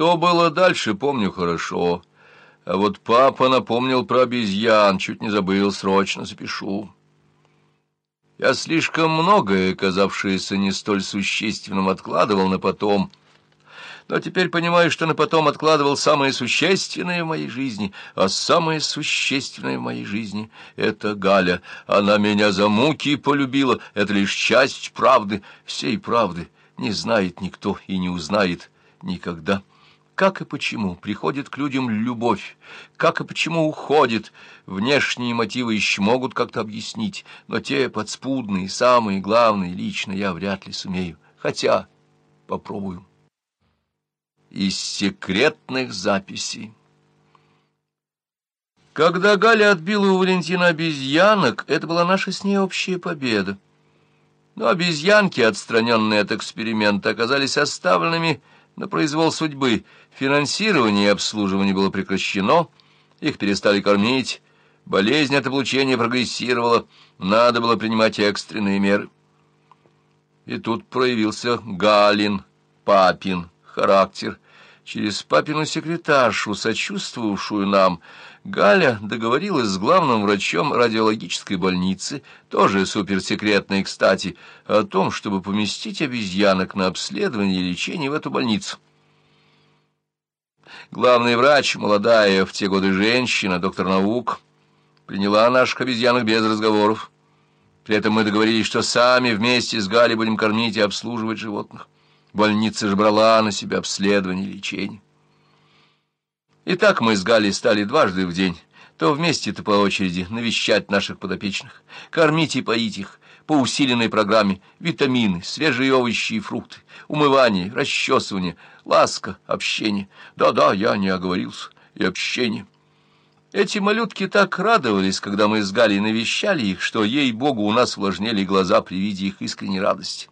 Что было дальше, помню хорошо. А вот папа напомнил про обезьян, чуть не забыл, срочно запишу. Я слишком многое, казавшееся не столь существенным, откладывал на потом, но теперь понимаю, что на потом откладывал самое существенное в моей жизни, а самое существенное в моей жизни — это Галя. Она меня за муки полюбила, это лишь часть правды, всей правды не знает никто и не узнает никогда. Как и почему приходит к людям любовь, как и почему уходит, внешние мотивы еще могут как-то объяснить, но те подспудные, самые главные, лично я вряд ли сумею, хотя попробую. Из секретных записей Когда Галя отбила у Валентина обезьянок, это была наша с ней общая победа. Но обезьянки, отстраненные от эксперимента, оказались оставленными на произвол судьбы. Финансирование и обслуживание было прекращено, их перестали кормить, болезнь от облучения прогрессировала, надо было принимать экстренные меры. И тут проявился Галин, папин характер. Через папину секретаршу, сочувствовавшую нам, Галя договорилась с главным врачом радиологической больницы, тоже суперсекретной, кстати, о том, чтобы поместить обезьянок на обследование и лечение в эту больницу. Главный врач, молодая в те годы женщина, доктор наук, приняла наших обезьянок без разговоров. При этом мы договорились, что сами вместе с Галей будем кормить и обслуживать животных. Больница же брала на себя обследование и лечение. И так мы с Галей стали дважды в день, то вместе, то по очереди, навещать наших подопечных, кормить и поить их, по усиленной программе, витамины, свежие овощи и фрукты, умывание, расчесывание, ласка, общение. Да-да, я не оговорился, и общение. Эти малютки так радовались, когда мы с Галей навещали их, что, ей-богу, у нас влажнели глаза при виде их искренней радости.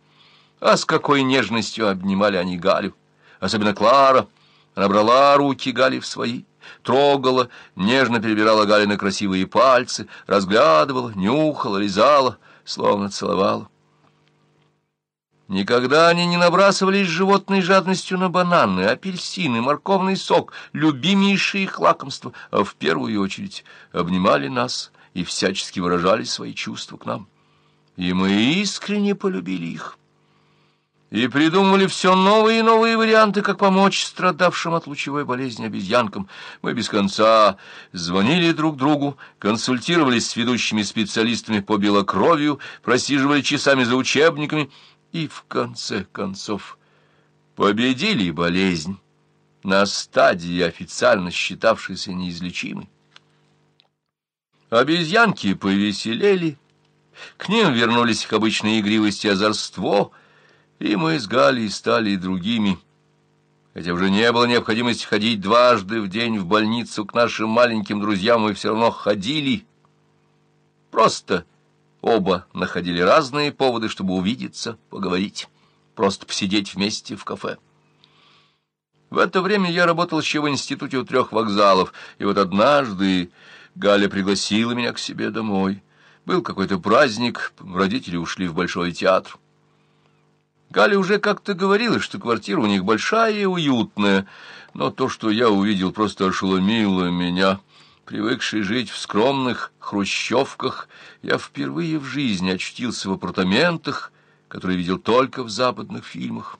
А с какой нежностью обнимали они Галю, особенно Клара, она брала руки Гали в свои, трогала, нежно перебирала Галины красивые пальцы, разглядывала, нюхала, лизала, словно целовала. Никогда они не набрасывались животной жадностью на бананы, апельсины, морковный сок, любимейшие их лакомства, а в первую очередь обнимали нас и всячески выражали свои чувства к нам. И мы искренне полюбили их и придумывали все новые и новые варианты, как помочь страдавшим от лучевой болезни обезьянкам. Мы без конца звонили друг другу, консультировались с ведущими специалистами по белокровию, просиживали часами за учебниками и, в конце концов, победили болезнь на стадии, официально считавшейся неизлечимой. Обезьянки повеселели, к ним вернулись их обычные игривости и озорство — и мы с Галей стали другими. Хотя уже не было необходимости ходить дважды в день в больницу к нашим маленьким друзьям, мы все равно ходили. Просто оба находили разные поводы, чтобы увидеться, поговорить, просто посидеть вместе в кафе. В это время я работал еще в институте у трех вокзалов, и вот однажды Галя пригласила меня к себе домой. Был какой-то праздник, родители ушли в Большой театр. Галя уже как-то говорила, что квартира у них большая и уютная, но то, что я увидел, просто ошеломило меня. Привыкший жить в скромных хрущевках, я впервые в жизни очутился в апартаментах, которые видел только в западных фильмах.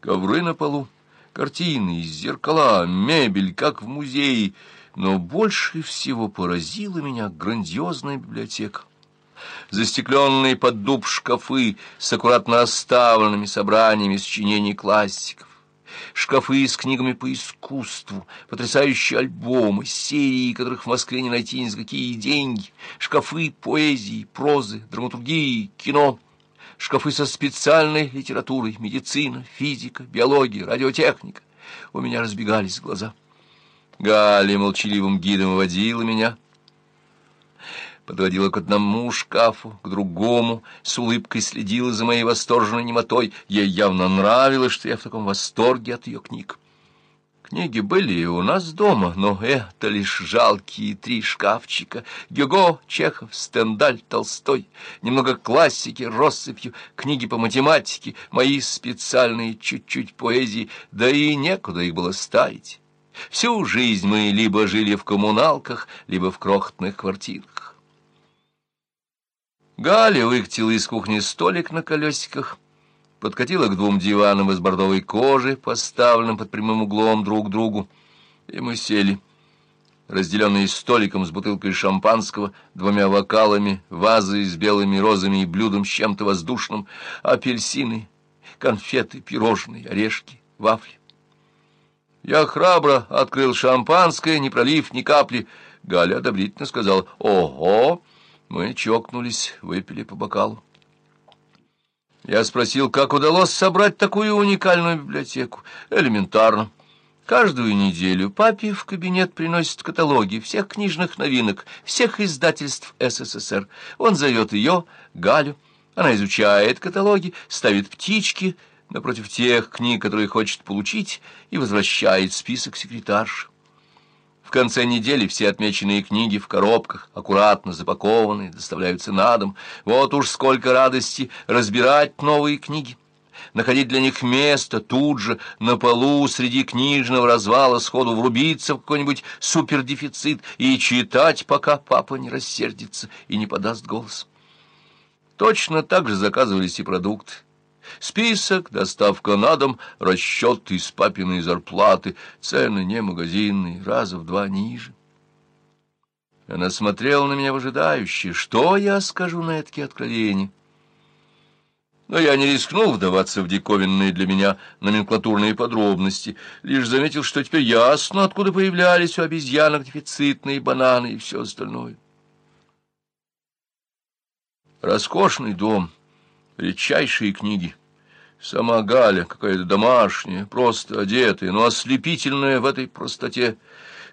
Ковры на полу, картины, зеркала, мебель, как в музее, но больше всего поразила меня грандиозная библиотека застекленные под дуб шкафы с аккуратно оставленными собраниями сочинений классиков, шкафы с книгами по искусству, потрясающие альбомы, серии, которых в Москве не найти ни за какие деньги, шкафы поэзии, прозы, драматургии, кино, шкафы со специальной литературой, медицина, физика, биология, радиотехника. У меня разбегались глаза. Галя молчаливым гидом водила меня подводила к одному шкафу, к другому, с улыбкой следила за моей восторженной немотой. Ей явно нравилось, что я в таком восторге от ее книг. Книги были и у нас дома, но это лишь жалкие три шкафчика. Гюго, Чехов, Стендаль, Толстой, немного классики, россыпью, книги по математике, мои специальные чуть-чуть поэзии, да и некуда их было ставить. Всю жизнь мы либо жили в коммуналках, либо в крохотных квартирах. Галя выкатила из кухни столик на колесиках, подкатила к двум диванам из бордовой кожи, поставленным под прямым углом друг к другу, и мы сели, разделенные столиком с бутылкой шампанского, двумя вокалами, вазой с белыми розами и блюдом с чем-то воздушным, апельсины, конфеты, пирожные, орешки, вафли. Я храбро открыл шампанское, не пролив ни капли. Галя одобрительно сказала «Ого!» Мы чокнулись, выпили по бокалу. Я спросил, как удалось собрать такую уникальную библиотеку. Элементарно. Каждую неделю папе в кабинет приносят каталоги всех книжных новинок, всех издательств СССР. Он зовет ее, Галю. Она изучает каталоги, ставит птички напротив тех книг, которые хочет получить, и возвращает список секретарш конце недели все отмеченные книги в коробках, аккуратно запакованные, доставляются на дом. Вот уж сколько радости разбирать новые книги находить для них место тут же, на полу, среди книжного развала, сходу врубиться в какой-нибудь супердефицит и читать, пока папа не рассердится и не подаст голос. Точно так же заказывались и продукты. Список, доставка на дом, расчет из папиной зарплаты, цены не магазинные, раза в два ниже. Она смотрела на меня выжидающе. Что я скажу на это откровение? Но я не рискнул вдаваться в диковинные для меня номенклатурные подробности, лишь заметил, что теперь ясно, откуда появлялись у обезьянок дефицитные бананы и все остальное. Роскошный дом — редчайшие книги. Сама Галя, какая-то домашняя, просто одетая, но ослепительная в этой простоте.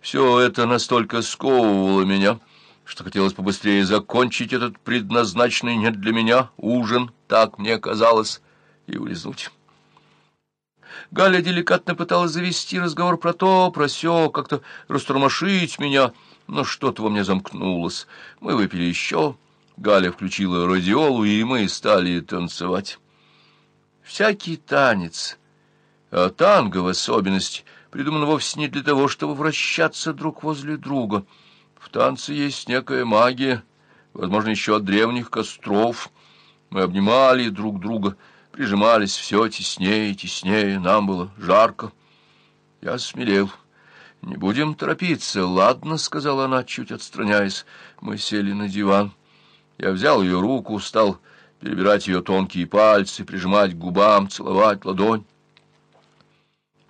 Все это настолько сковывало меня, что хотелось побыстрее закончить этот предназначенный не для меня ужин, так мне казалось, и улизнуть. Галя деликатно пыталась завести разговор про то, про сё, как-то растормошить меня, но что-то во мне замкнулось. Мы выпили еще... Галя включила радиолу, и мы стали танцевать. Всякий танец, а танго в особенности, придуман вовсе не для того, чтобы вращаться друг возле друга. В танце есть некая магия, возможно, еще от древних костров. Мы обнимали друг друга, прижимались все теснее и теснее, нам было жарко. Я смелел. «Не будем торопиться, ладно», — сказала она, чуть отстраняясь. Мы сели на диван. Я взял ее руку, стал перебирать ее тонкие пальцы, прижимать к губам, целовать ладонь.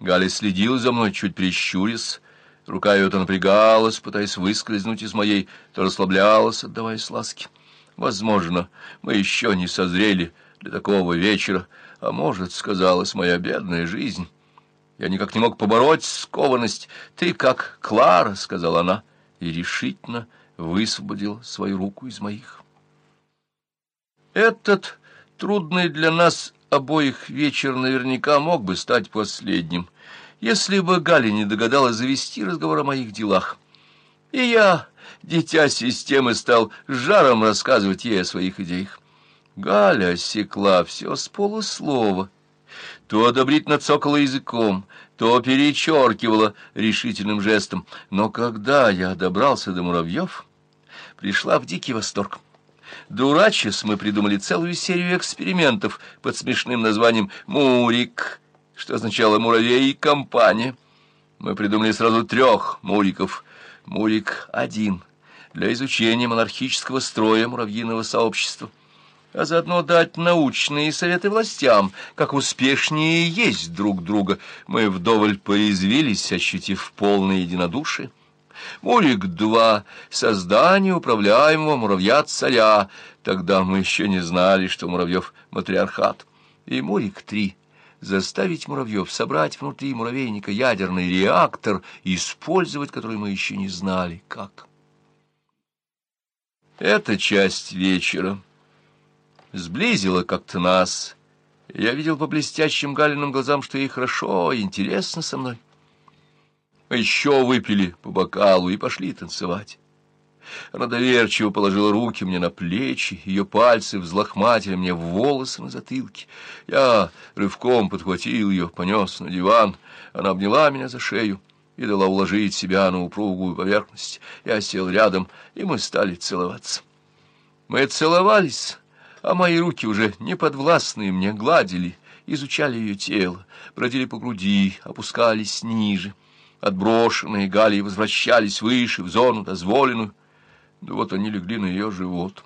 Галя следила за мной, чуть прищурясь. Рука ее то напрягалась, пытаясь выскользнуть из моей, то расслаблялась, отдаваясь ласке. Возможно, мы еще не созрели для такого вечера, а может, сказалась моя бедная жизнь. Я никак не мог побороть скованность. «Ты как Клара», — сказала она, и решительно высвободил свою руку из моих. Этот трудный для нас обоих вечер наверняка мог бы стать последним, если бы Галя не догадалась завести разговор о моих делах. И я, дитя системы, стал жаром рассказывать ей о своих идеях. Галя осекла все с полуслова, то одобрительно цокала языком, то перечеркивала решительным жестом. Но когда я добрался до муравьев, пришла в дикий восторг. Дурачись, мы придумали целую серию экспериментов под смешным названием «Мурик», что означало «муравей и компания». Мы придумали сразу трех муриков. Мурик-1 для изучения монархического строя муравьиного сообщества, а заодно дать научные советы властям, как успешнее есть друг друга. Мы вдоволь поизвились, ощутив полное единодушие. Мурик-2 — создание управляемого муравья-царя. Тогда мы еще не знали, что муравьев — матриархат. И Мурик-3 — заставить муравьев собрать внутри муравейника ядерный реактор, использовать который мы еще не знали как. Эта часть вечера сблизила как-то нас. Я видел по блестящим Галиным глазам, что ей хорошо и интересно со мной. А еще выпили по бокалу и пошли танцевать. Она доверчиво положила руки мне на плечи, ее пальцы взлохматили мне волосы на затылке. Я рывком подхватил ее, понес на диван. Она обняла меня за шею и дала уложить себя на упругую поверхность. Я сел рядом, и мы стали целоваться. Мы целовались, а мои руки уже неподвластные мне гладили, изучали ее тело, бродили по груди, опускались ниже. Отброшенные галии возвращались выше, в зону дозволенную. Да вот они легли на ее живот.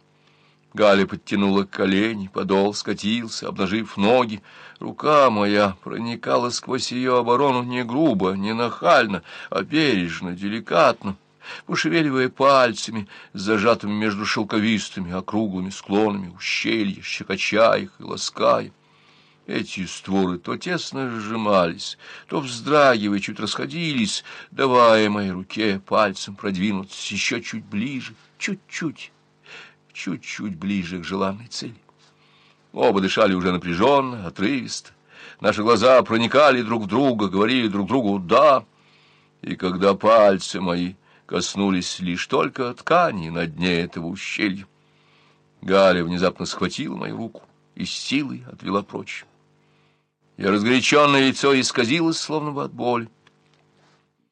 Галя подтянула колени, подол скатился, обнажив ноги. Рука моя проникала сквозь ее оборону не грубо, не нахально, а бережно, деликатно, пошевеливая пальцами, зажатыми между шелковистыми округлыми склонами ущелья, щекоча их и лаская. Эти створы то тесно сжимались, то, вздрагивая, чуть расходились, давая моей руке пальцем продвинуться еще чуть ближе, чуть-чуть, чуть-чуть ближе к желанной цели. Оба дышали уже напряженно, отрывисто. Наши глаза проникали друг в друга, говорили друг другу «да». И когда пальцы мои коснулись лишь только ткани на дне этого ущелья, Галя внезапно схватила мою руку и силой отвела прочь. Я разгоряченное лицо исказилось, словно бы от боли.